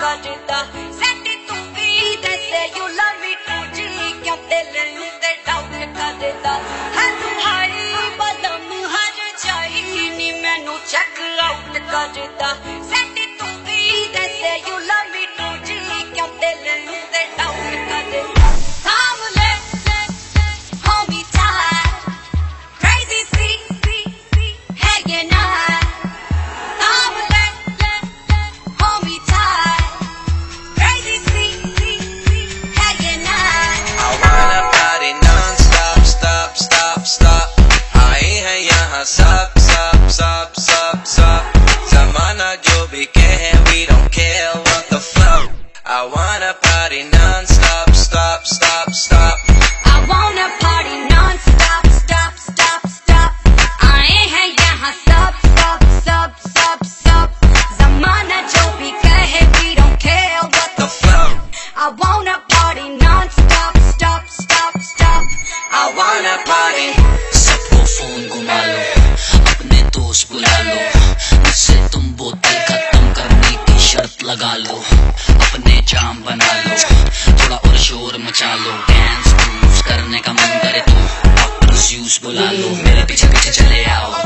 ਕਰਦਾ ਸੈਟੀ ਤੂੰ ਵੀ ਦੇ say you love me too ਜੀ ਕਿਉਂ ਦਿਲ ਨੂੰ ਤੇ ਡਾਊਟ ਕਰਦਾ ਹੈ ਤੂੰ ਹਾਈ ਬਦਮ ਹਰ ਜਾਈ ਨੀ, ਮੈਨੂੰ ਚੈੱਕ ਆਊਟ ਕਰਦਾ up, up, up, up. Zamana jo bhi kahe, we don't care what the fuck. I wanna party non-stop, stop, stop, stop. I wanna party non लगा लो, अपने जाम बना लो, थोड़ा और शोर मचा लो डांस करने का मन करे तो डॉक्टर जूस बुला लो, मेरे पीछे पीछे चले आओ।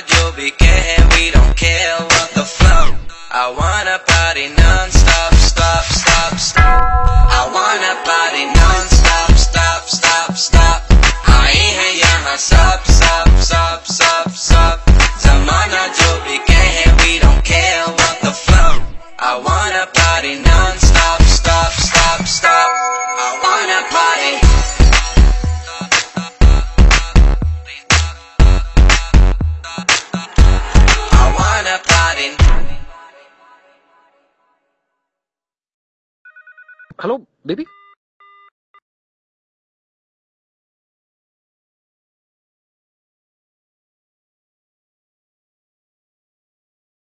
crowd, you'll be getting, we don't care what the flow. I wanna party non-stop, stop, stop, stop. I wanna party non-stop, stop, stop, stop. I ain't young, I stop, stop, stop, stop, stop. Zamana, you'll be getting, we don't care what the flow. I wanna party non-stop, stop, stop, stop. Hello, baby.